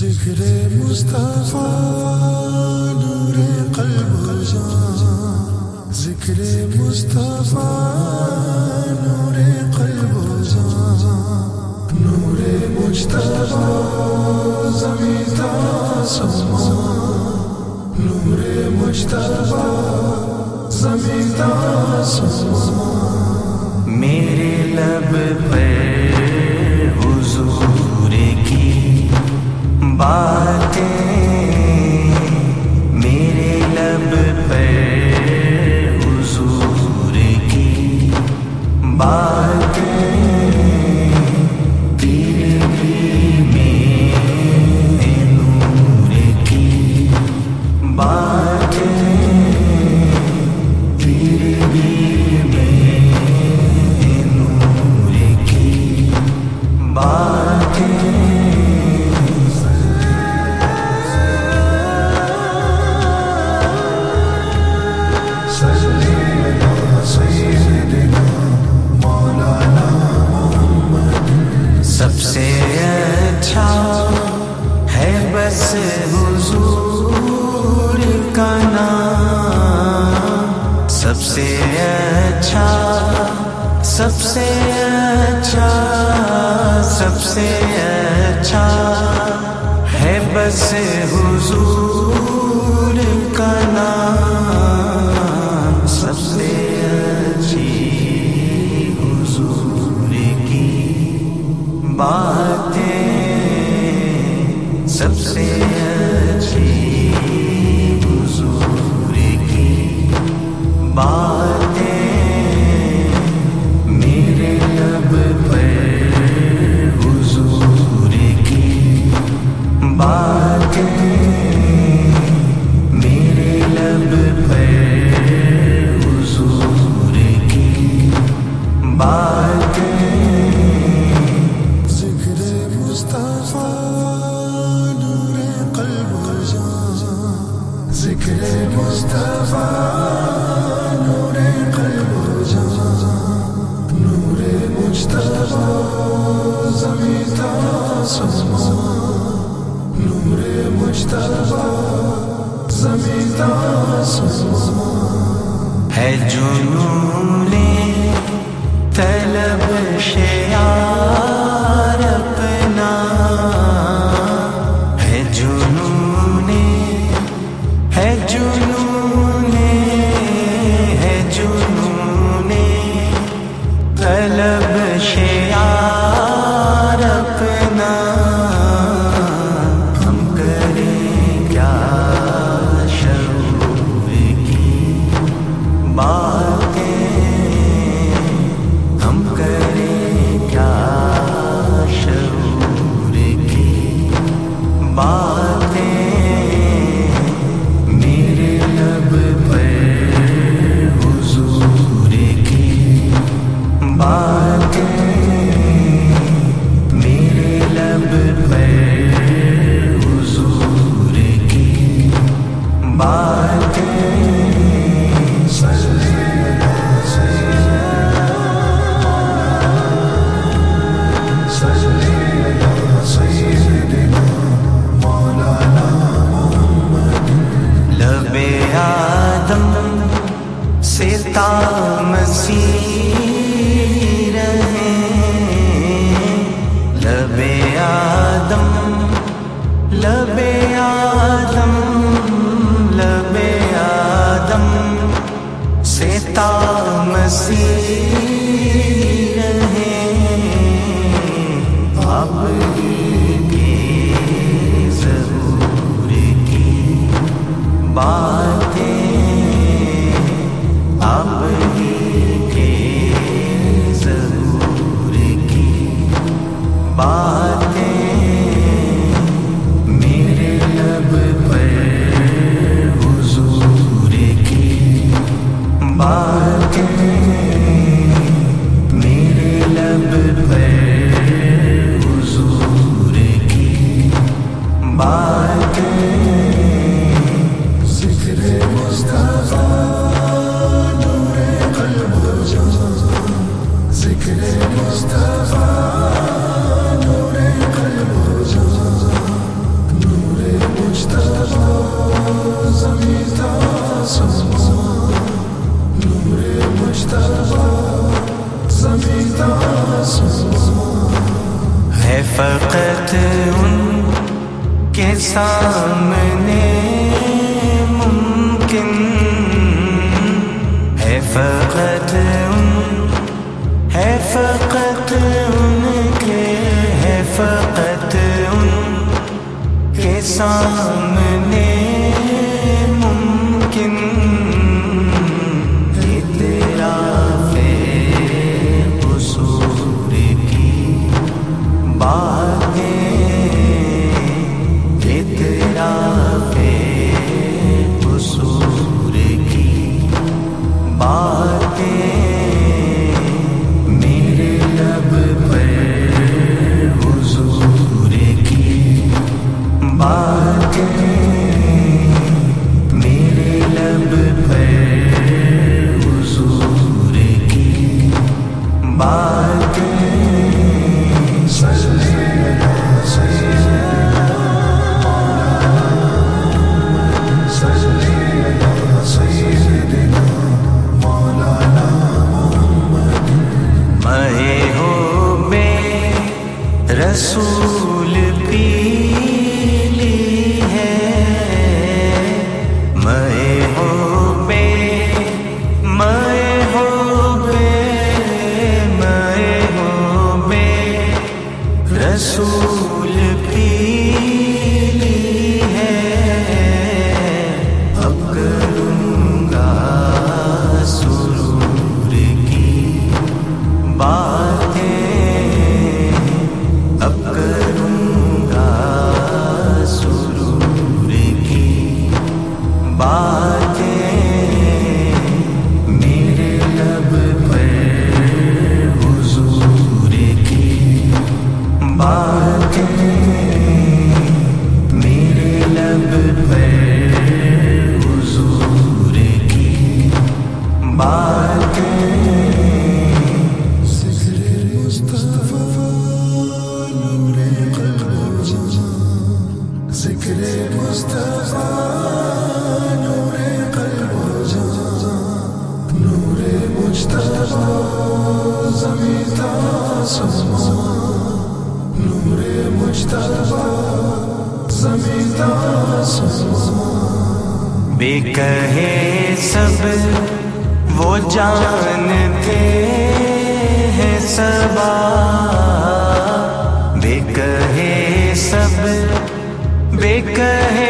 ذکر مصطفیٰ نور قلب جان۔ ذکر مصطفیٰ نور قلب جان۔ نور مجتبہ زمین تا آسمان۔ نور مجتبہ زمین تا آسمان۔ میرے لب سب سے اچھا سب سے اچھا ہے بس حضور کا نام۔ سب سے اچھی حضور کی باتیں۔ سب سے ذکر مصطفیٰ نور قلب و جان نور مصطفیٰ زمین تا آسمان نور مصطفیٰ زمین آسمان لب آدم لب آدم سے تامسی رہے بات میرے لب بھر ہے فقط ان کے سامنے ممکن ہے فقط ان ہے فقط ان کے، ہے فقط ان کے سامنے بے کہے سب وہ جانتے ہیں سبا۔ بے کہے سب بے کہے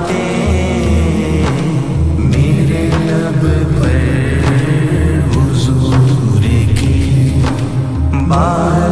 بار